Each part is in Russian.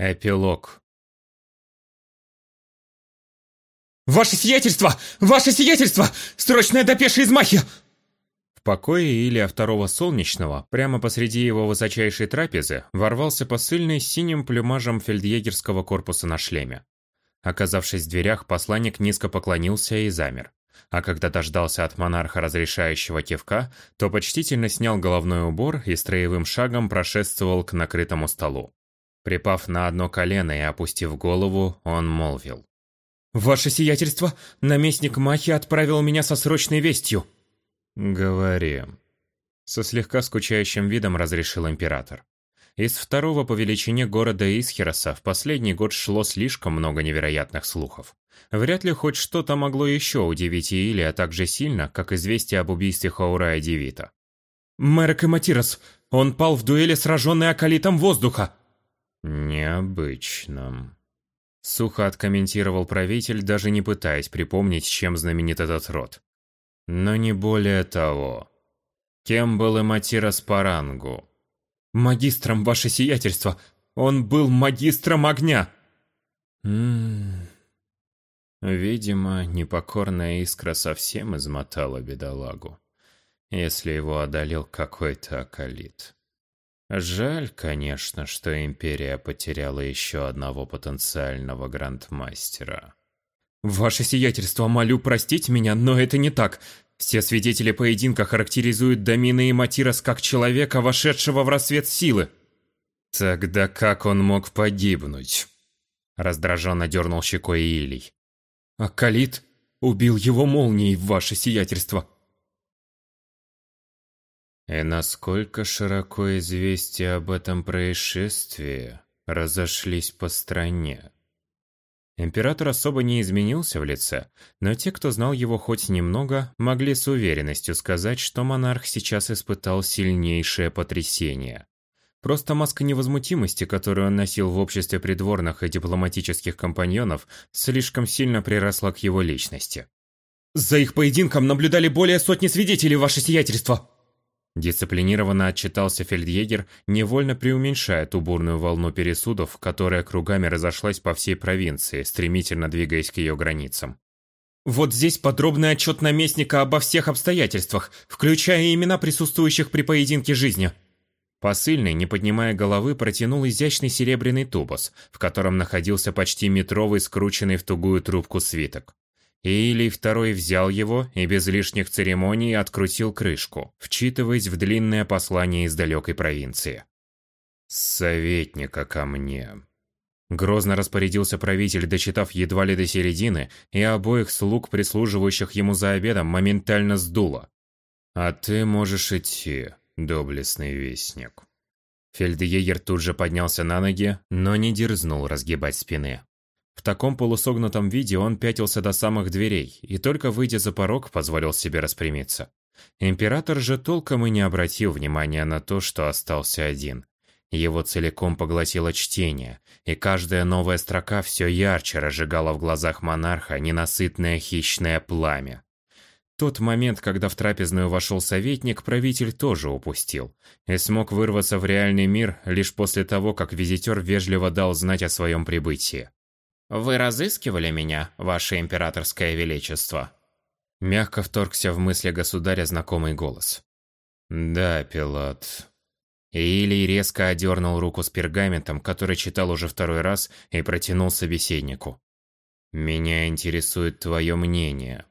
Эпилог. «Ваше сиятельство! Ваше сиятельство! Срочная депеша из Махи!» В покое Илия Второго Солнечного, прямо посреди его высочайшей трапезы, ворвался посыльный с синим плюмажем фельдъегерского корпуса на шлеме. Оказавшись в дверях, посланник низко поклонился и замер. А когда дождался от монарха разрешающего кивка, то почтительно снял головной убор и строевым шагом прошествовал к накрытому столу. Припав на одно колено и опустив голову, он молвил. «Ваше сиятельство, наместник Махи отправил меня со срочной вестью». «Говори». Со слегка скучающим видом разрешил император. Из второго по величине города Исхироса в последний год шло слишком много невероятных слухов. Вряд ли хоть что-то могло еще удивить Иилия так же сильно, как известие об убийстве Хаурая Девита. «Мэрек и Матирос! Он пал в дуэли, сраженный околитом воздуха!» «Необычно», — сухо откомментировал правитель, даже не пытаясь припомнить, чем знаменит этот род. «Но не более того. Кем был Эматирос по рангу?» «Магистром, ваше сиятельство! Он был магистром огня!» «Ммм...» Видимо, непокорная искра совсем измотала бедолагу, если его одолел какой-то акалит. Жаль, конечно, что Империя потеряла еще одного потенциального грандмастера. «Ваше сиятельство, молю простить меня, но это не так. Все свидетели поединка характеризуют Домина и Матирос как человека, вошедшего в рассвет силы». «Тогда как он мог погибнуть?» Раздраженно дернул щекой Илий. «Акалит убил его молнией, ваше сиятельство». И насколько широко известия об этом происшествии разошлись по стране. Император особо не изменился в лице, но те, кто знал его хоть немного, могли с уверенностью сказать, что монарх сейчас испытал сильнейшее потрясение. Просто маска невозмутимости, которую он носил в обществе придворных и дипломатических компаньонов, слишком сильно приросла к его личности. «За их поединком наблюдали более сотни свидетелей, ваше сиятельство!» Дисциплинированно отчитался фельдъегер, невольно преуменьшая ту бурную волну пересудов, которая кругами разошлась по всей провинции, стремительно двигаясь к ее границам. «Вот здесь подробный отчет наместника обо всех обстоятельствах, включая имена присутствующих при поединке жизни». Посыльный, не поднимая головы, протянул изящный серебряный тубус, в котором находился почти метровый скрученный в тугую трубку свиток. Илий второй взял его и без лишних церемоний открутил крышку, вчитываясь в длинное послание из далекой провинции. «Советника ко мне». Грозно распорядился правитель, дочитав едва ли до середины, и обоих слуг, прислуживающих ему за обедом, моментально сдуло. «А ты можешь идти, доблестный вестник». Фельдъегер тут же поднялся на ноги, но не дерзнул разгибать спины. В таком полусогнутом виде он пятился до самых дверей и только выйдя за порог, позволил себе распрямиться. Император же толком и не обратил внимания на то, что остался один. Его целиком поглотило чтение, и каждая новая строка все ярче разжигала в глазах монарха ненасытное хищное пламя. Тот момент, когда в трапезную вошел советник, правитель тоже упустил и смог вырваться в реальный мир лишь после того, как визитер вежливо дал знать о своем прибытии. «Вы разыскивали меня, ваше императорское величество?» Мягко вторгся в мысли государя знакомый голос. «Да, пилот». Илий резко одернул руку с пергаментом, который читал уже второй раз, и протянул собеседнику. «Меня интересует твое мнение».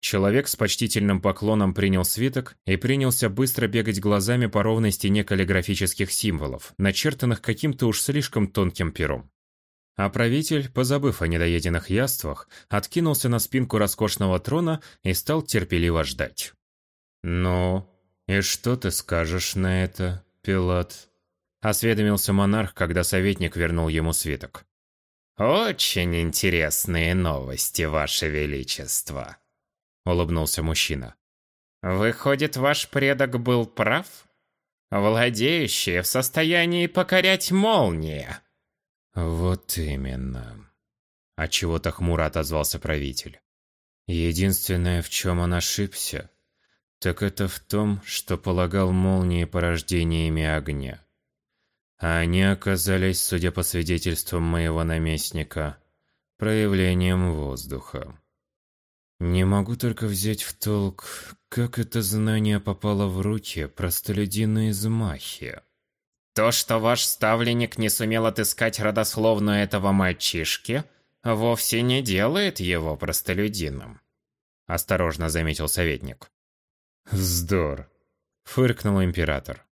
Человек с почтительным поклоном принял свиток и принялся быстро бегать глазами по ровной стене каллиграфических символов, начертанных каким-то уж слишком тонким пером. А правитель, позабыв о недоеденных яствах, откинулся на спинку роскошного трона и стал терпеливо ждать. «Ну, и что ты скажешь на это, Пилат?» Осведомился монарх, когда советник вернул ему свиток. «Очень интересные новости, Ваше Величество», — улыбнулся мужчина. «Выходит, ваш предок был прав? Владеющие в состоянии покорять молнии». «Вот именно», — отчего-то хмуро отозвался правитель. «Единственное, в чем он ошибся, так это в том, что полагал молнии порождениями огня. Они оказались, судя по свидетельствам моего наместника, проявлением воздуха. Не могу только взять в толк, как это знание попало в руки простолюдину из Махи. То, что ваш ставленник не сумел отыскать родословную этого мальчишки, вовсе не делает его простолюдином. Осторожно заметил советник. Вздор. Фыркнул император.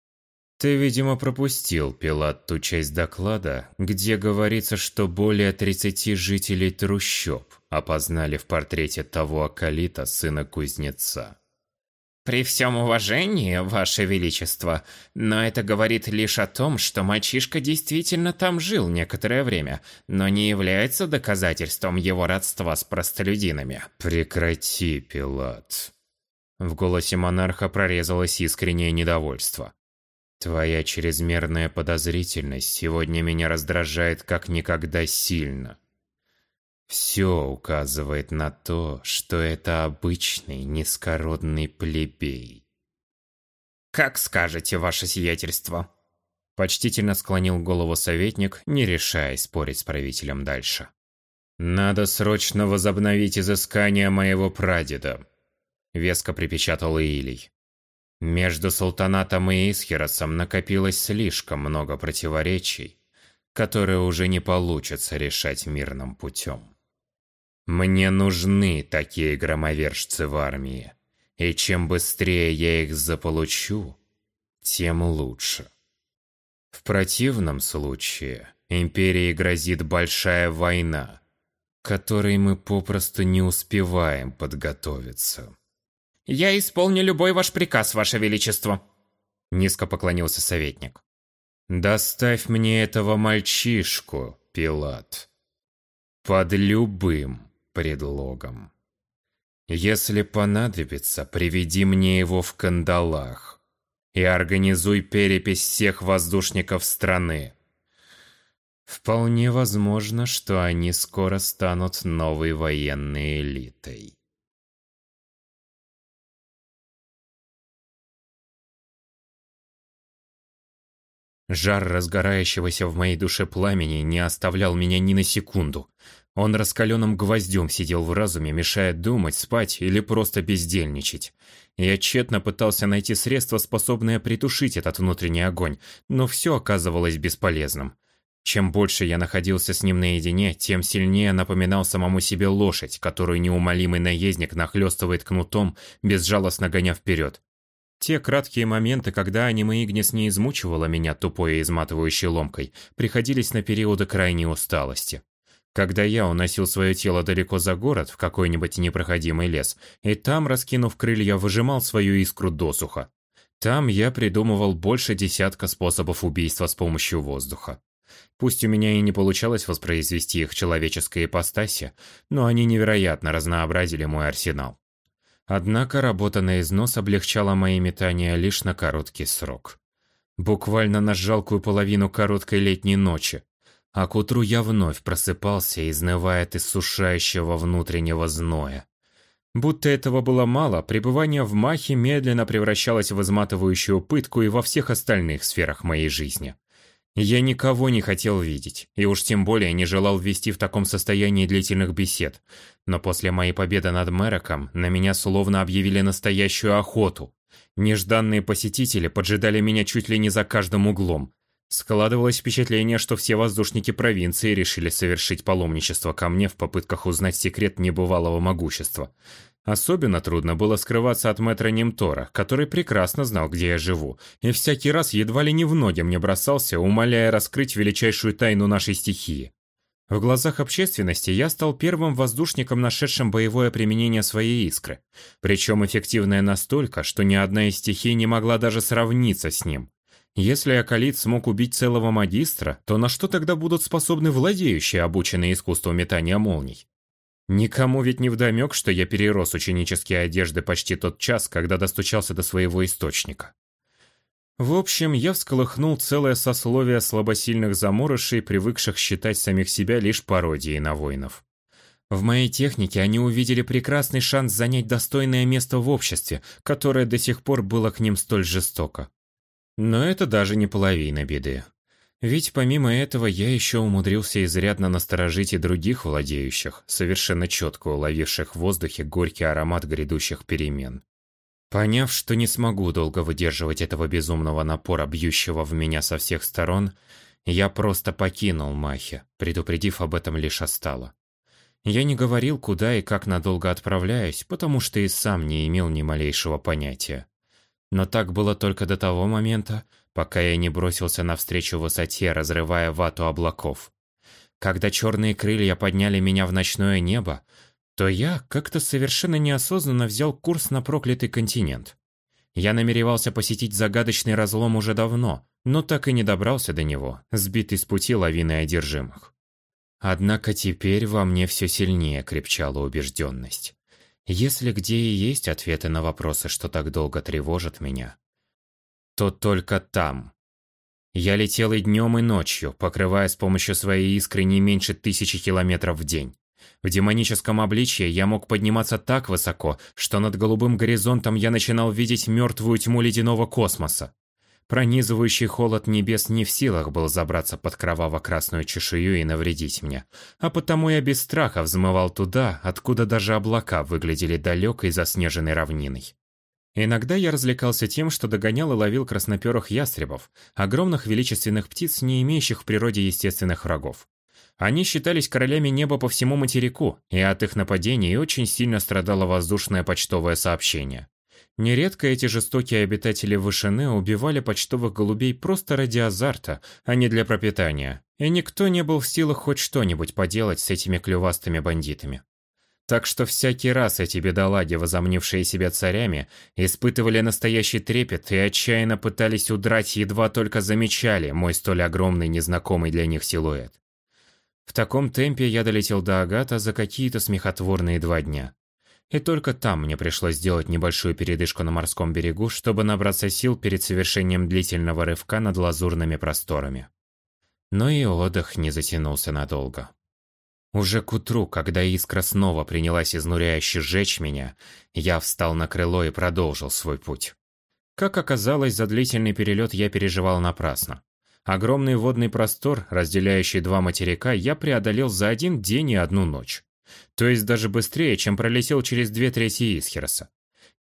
Ты, видимо, пропустил, Пилат, ту часть доклада, где говорится, что более 30 жителей трущоб опознали в портрете того Акалита, сына кузнеца. При всем уважении, Ваше Величество, но это говорит лишь о том, что мальчишка действительно там жил некоторое время, но не является доказательством его родства с простолюдинами. Прекрати, Пилат. В голосе монарха прорезалось искреннее недовольство. Твоя чрезмерная подозрительность сегодня меня раздражает как никогда сильно. Все указывает на то, что это обычный низкородный плебей. «Как скажете, ваше сиятельство!» Почтительно склонил голову советник, не решая спорить с правителем дальше. «Надо срочно возобновить изыскание моего прадеда», — веско припечатал Иилий. Между султанатом и Исхеросом накопилось слишком много противоречий, которые уже не получится решать мирным путем. Мне нужны такие громовержцы в армии, и чем быстрее я их заполучу, тем лучше. В противном случае империи грозит большая война, которой мы попросту не успеваем подготовиться. «Я исполню любой ваш приказ, ваше величество», — низко поклонился советник. «Доставь мне этого мальчишку, Пилат, под любым предлогом. Если понадобится, приведи мне его в кандалах и организуй перепись всех воздушников страны. Вполне возможно, что они скоро станут новой военной элитой. Жар разгорающегося в моей душе пламени не оставлял меня ни на секунду. Он раскаленным гвоздем сидел в разуме, мешая думать, спать или просто бездельничать. Я тщетно пытался найти средства, способные притушить этот внутренний огонь, но все оказывалось бесполезным. Чем больше я находился с ним наедине, тем сильнее напоминал самому себе лошадь, которую неумолимый наездник нахлестывает кнутом, безжалостно гоня вперед. Те краткие моменты, когда аниме Игнис не измучивала меня тупой и изматывающей ломкой, приходились на периоды крайней усталости. Когда я уносил свое тело далеко за город, в какой-нибудь непроходимый лес, и там, раскинув крылья, выжимал свою искру досуха. Там я придумывал больше десятка способов убийства с помощью воздуха. Пусть у меня и не получалось воспроизвести их человеческой ипостаси, но они невероятно разнообразили мой арсенал. Однако работа на износ облегчала мои метания лишь на короткий срок. Буквально на жалкую половину короткой летней ночи, а к утру я вновь просыпался, изнывая от иссушающего внутреннего зноя. Будто этого было мало, пребывание в Махе медленно превращалось в изматывающую пытку и во всех остальных сферах моей жизни. Я никого не хотел видеть, и уж тем более не желал вести в таком состоянии длительных бесед. Но после моей победы над Мэроком на меня словно объявили настоящую охоту. Нежданные посетители поджидали меня чуть ли не за каждым углом, Складывалось впечатление, что все воздушники провинции решили совершить паломничество ко мне в попытках узнать секрет небывалого могущества. Особенно трудно было скрываться от мэтра Немтора, который прекрасно знал, где я живу, и всякий раз едва ли не в ноги мне бросался, умоляя раскрыть величайшую тайну нашей стихии. В глазах общественности я стал первым воздушником, нашедшим боевое применение своей искры, причем эффективное настолько, что ни одна из стихий не могла даже сравниться с ним. Если Акалит смог убить целого магистра, то на что тогда будут способны владеющие, обученные искусству метания молний? Никому ведь не вдомек, что я перерос ученические одежды почти тот час, когда достучался до своего источника. В общем, я всколыхнул целое сословие слабосильных заморышей, привыкших считать самих себя лишь пародией на воинов. В моей технике они увидели прекрасный шанс занять достойное место в обществе, которое до сих пор было к ним столь жестоко. Но это даже не половина беды. Ведь помимо этого я еще умудрился изрядно насторожить и других владеющих, совершенно четко уловивших в воздухе горький аромат грядущих перемен. Поняв, что не смогу долго выдерживать этого безумного напора, бьющего в меня со всех сторон, я просто покинул Махи, предупредив об этом лишь Остала. Я не говорил, куда и как надолго отправляюсь, потому что и сам не имел ни малейшего понятия. Но так было только до того момента, пока я не бросился навстречу высоте, разрывая вату облаков. Когда черные крылья подняли меня в ночное небо, то я как-то совершенно неосознанно взял курс на проклятый континент. Я намеревался посетить загадочный разлом уже давно, но так и не добрался до него, сбитый с пути лавиной одержимых. Однако теперь во мне все сильнее крепчала убежденность. Если где и есть ответы на вопросы, что так долго тревожат меня, то только там. Я летел и днем, и ночью, покрывая с помощью своей искры не меньше тысячи километров в день. В демоническом обличье я мог подниматься так высоко, что над голубым горизонтом я начинал видеть мертвую тьму ледяного космоса. Пронизывающий холод небес не в силах был забраться под кроваво-красную чешую и навредить мне, а потому я без страха взмывал туда, откуда даже облака выглядели далекой заснеженной равниной. Иногда я развлекался тем, что догонял и ловил красноперых ястребов, огромных величественных птиц, не имеющих в природе естественных врагов. Они считались королями неба по всему материку, и от их нападений очень сильно страдало воздушное почтовое сообщение. Нередко эти жестокие обитатели вышины убивали почтовых голубей просто ради азарта, а не для пропитания, и никто не был в силах хоть что-нибудь поделать с этими клювастыми бандитами. Так что всякий раз эти бедолаги, возомнившие себя царями, испытывали настоящий трепет и отчаянно пытались удрать, едва только замечали мой столь огромный незнакомый для них силуэт. В таком темпе я долетел до Агата за какие-то смехотворные два дня. И только там мне пришлось сделать небольшую передышку на морском берегу, чтобы набраться сил перед совершением длительного рывка над лазурными просторами. Но и отдых не затянулся надолго. Уже к утру, когда искра снова принялась изнуряюще сжечь меня, я встал на крыло и продолжил свой путь. Как оказалось, за длительный перелет я переживал напрасно. Огромный водный простор, разделяющий два материка, я преодолел за один день и одну ночь. То есть даже быстрее, чем пролетел через две трети Исхероса.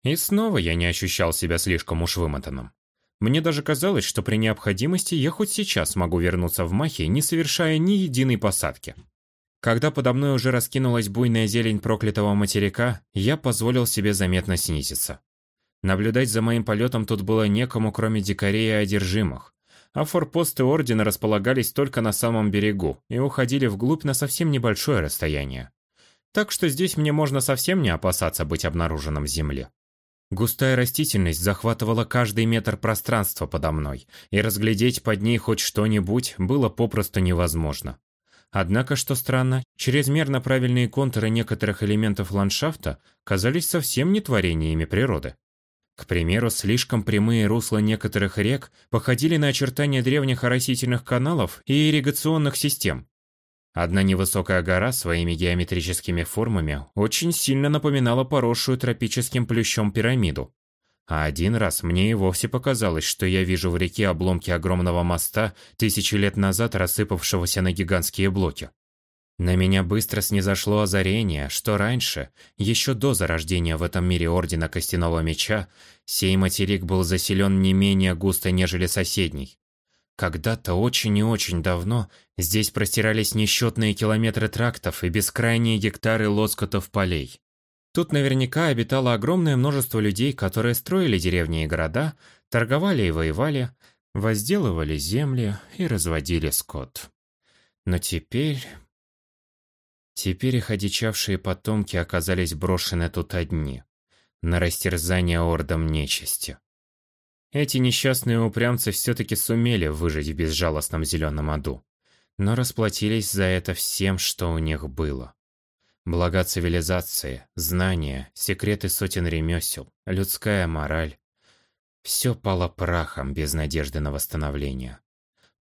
И снова я не ощущал себя слишком уж вымотанным. Мне даже казалось, что при необходимости я хоть сейчас могу вернуться в Махи, не совершая ни единой посадки. Когда подо мной уже раскинулась буйная зелень проклятого материка, я позволил себе заметно снизиться. Наблюдать за моим полетом тут было некому, кроме дикарей и одержимых а форпосты Ордена располагались только на самом берегу и уходили вглубь на совсем небольшое расстояние. Так что здесь мне можно совсем не опасаться быть обнаруженным в земле. Густая растительность захватывала каждый метр пространства подо мной, и разглядеть под ней хоть что-нибудь было попросту невозможно. Однако, что странно, чрезмерно правильные контуры некоторых элементов ландшафта казались совсем не творениями природы. К примеру, слишком прямые русла некоторых рек походили на очертания древних оросительных каналов и ирригационных систем. Одна невысокая гора своими геометрическими формами очень сильно напоминала поросшую тропическим плющом пирамиду. А один раз мне и вовсе показалось, что я вижу в реке обломки огромного моста, тысячи лет назад рассыпавшегося на гигантские блоки. На меня быстро снизошло озарение, что раньше, еще до зарождения в этом мире Ордена Костяного Меча, сей материк был заселен не менее густо, нежели соседний. Когда-то очень и очень давно здесь простирались несчетные километры трактов и бескрайние гектары лоскутов полей. Тут наверняка обитало огромное множество людей, которые строили деревни и города, торговали и воевали, возделывали земли и разводили скот. Но теперь Теперь их одичавшие потомки оказались брошены тут одни, на растерзание ордам нечисти. Эти несчастные упрямцы все-таки сумели выжить в безжалостном зеленом аду, но расплатились за это всем, что у них было. Блага цивилизации, знания, секреты сотен ремесел, людская мораль – все пало прахом без надежды на восстановление.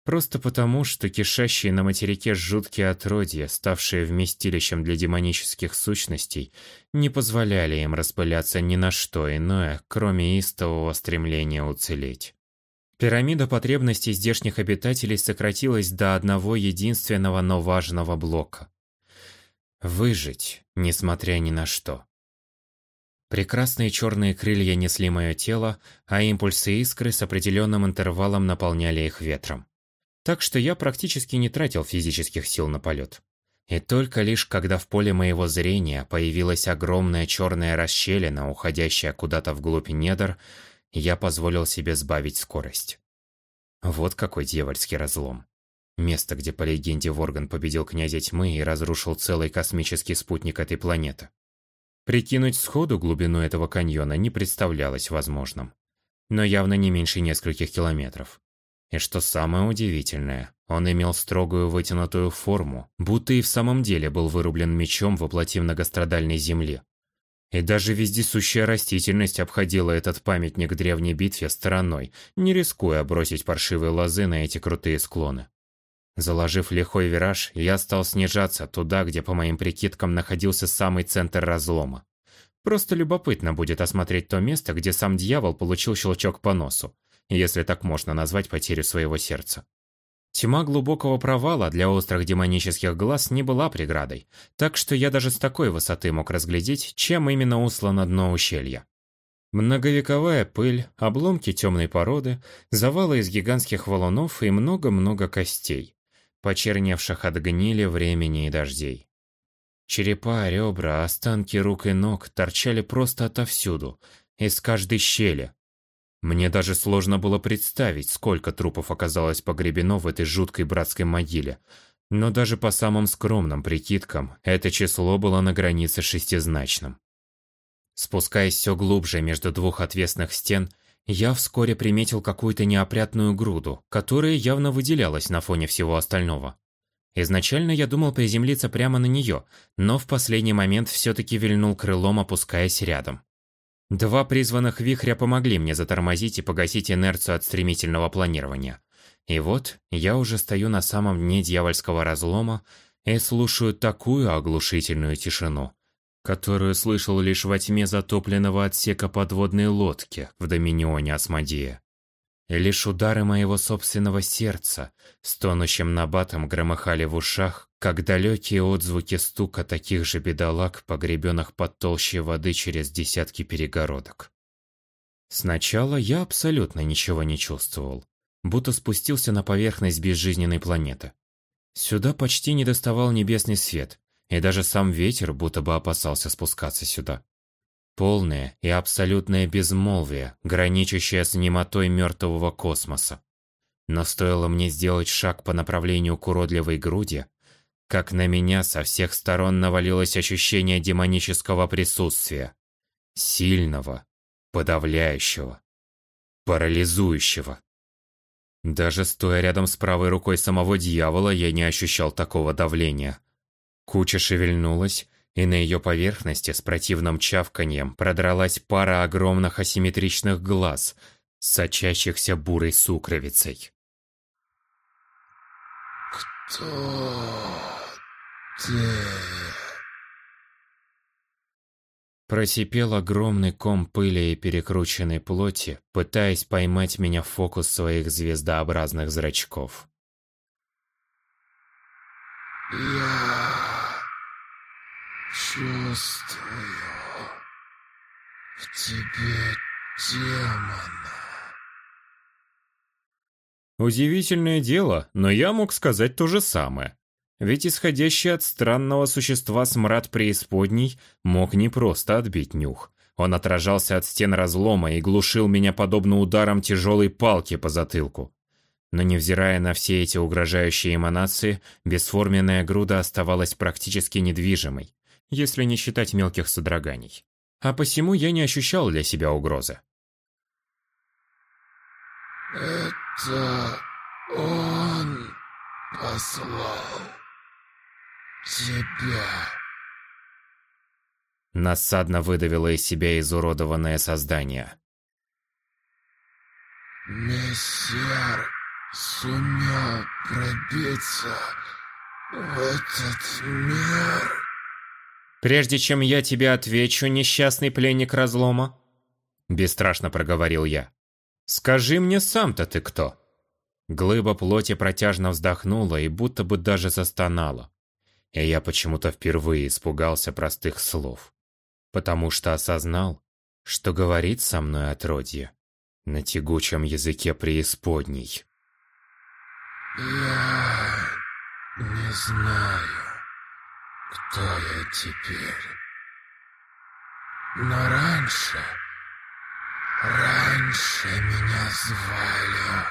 Просто потому, что кишащие на материке жуткие отродья, ставшие вместилищем для демонических сущностей, не позволяли им распыляться ни на что иное, кроме истового стремления уцелеть. Пирамида потребностей здешних обитателей сократилась до одного единственного, но важного блока. Выжить, несмотря ни на что. Прекрасные черные крылья несли мое тело, а импульсы искры с определенным интервалом наполняли их ветром. Так что я практически не тратил физических сил на полет. И только лишь когда в поле моего зрения появилась огромная черная расщелина, уходящая куда-то вглубь недр, я позволил себе сбавить скорость. Вот какой дьявольский разлом. Место, где по легенде Ворган победил князя тьмы и разрушил целый космический спутник этой планеты. Прикинуть сходу глубину этого каньона не представлялось возможным. Но явно не меньше нескольких километров. И что самое удивительное, он имел строгую вытянутую форму, будто и в самом деле был вырублен мечом воплоти многострадальной земли. И даже вездесущая растительность обходила этот памятник древней битве стороной, не рискуя бросить паршивые лозы на эти крутые склоны. Заложив лихой вираж, я стал снижаться туда, где, по моим прикидкам, находился самый центр разлома. Просто любопытно будет осмотреть то место, где сам дьявол получил щелчок по носу, если так можно назвать потерю своего сердца. Тьма глубокого провала для острых демонических глаз не была преградой, так что я даже с такой высоты мог разглядеть, чем именно услано дно ущелья. Многовековая пыль, обломки темной породы, завалы из гигантских валунов и много-много костей почерневших от гнили времени и дождей. Черепа, ребра, останки рук и ног торчали просто отовсюду, из каждой щели. Мне даже сложно было представить, сколько трупов оказалось погребено в этой жуткой братской могиле, но даже по самым скромным прикидкам, это число было на границе шестизначным. Спускаясь все глубже между двух отвесных стен, я вскоре приметил какую-то неопрятную груду, которая явно выделялась на фоне всего остального. Изначально я думал приземлиться прямо на нее, но в последний момент все-таки вильнул крылом, опускаясь рядом. Два призванных вихря помогли мне затормозить и погасить инерцию от стремительного планирования. И вот я уже стою на самом дне дьявольского разлома и слушаю такую оглушительную тишину, которую слышал лишь во тьме затопленного отсека подводной лодки в доминионе Асмодея. И лишь удары моего собственного сердца с тонущим набатом громыхали в ушах, как далекие отзвуки стука таких же бедолаг, погребенных под толщей воды через десятки перегородок. Сначала я абсолютно ничего не чувствовал, будто спустился на поверхность безжизненной планеты. Сюда почти не доставал небесный свет, и даже сам ветер будто бы опасался спускаться сюда. Полное и абсолютное безмолвие, граничащее с немотой мертвого космоса. Но стоило мне сделать шаг по направлению к уродливой груди, как на меня со всех сторон навалилось ощущение демонического присутствия. Сильного, подавляющего, парализующего. Даже стоя рядом с правой рукой самого дьявола, я не ощущал такого давления. Куча шевельнулась, и на ее поверхности с противным чавканьем продралась пара огромных асимметричных глаз, сочащихся бурой сукровицей. «Кто ты?» Просипел огромный ком пыли и перекрученной плоти, пытаясь поймать меня в фокус своих звездообразных зрачков. «Я чувствую в тебе демона». Удивительное дело, но я мог сказать то же самое. Ведь исходящий от странного существа смрад преисподней мог не просто отбить нюх. Он отражался от стен разлома и глушил меня подобно ударам тяжелой палки по затылку. Но невзирая на все эти угрожающие эманации, бесформенная груда оставалась практически недвижимой, если не считать мелких содроганий. А посему я не ощущал для себя угрозы. «Это он послал тебя». Насадно выдавило из себя изуродованное создание. Мессер сумел пробиться в этот мир. «Прежде чем я тебе отвечу, несчастный пленник разлома», – бесстрашно проговорил я. Скажи мне сам-то ты кто?» Глыба плоти протяжно вздохнула и будто бы даже застонала. И я почему-то впервые испугался простых слов. Потому что осознал, что говорит со мной отродье на тягучем языке преисподней. Я не знаю, кто я теперь. Но раньше, раньше меня звали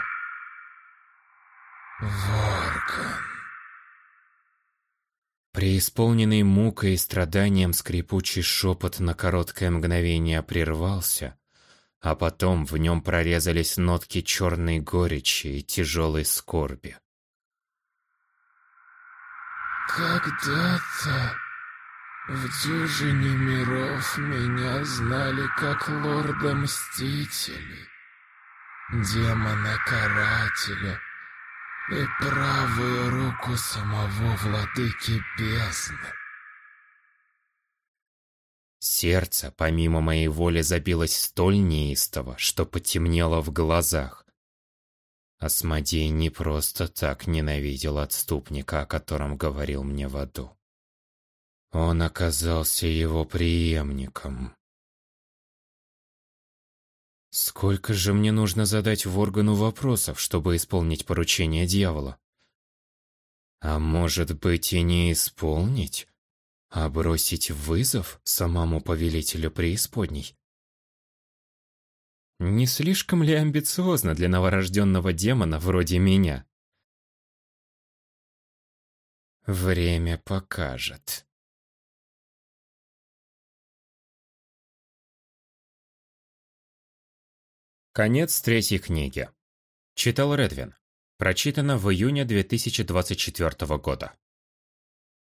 Воркан. Преисполненный мукой и страданием скрипучий шепот на короткое мгновение прервался, а потом в нем прорезались нотки черной горечи и тяжелой скорби. Когда-то в дюжине миров меня знали как лорда Мстителей, демона-карателя и правую руку самого владыки бездны. Сердце, помимо моей воли, забилось столь неистово, что потемнело в глазах. Асмодей не просто так ненавидел отступника, о котором говорил мне в аду. Он оказался его преемником. Сколько же мне нужно задать в органу вопросов, чтобы исполнить поручение дьявола? А может быть и не исполнить? А бросить вызов самому повелителю преисподней? Не слишком ли амбициозно для новорожденного демона вроде меня? Время покажет. Конец третьей книги. Читал Редвин. Прочитано в июне 2024 года.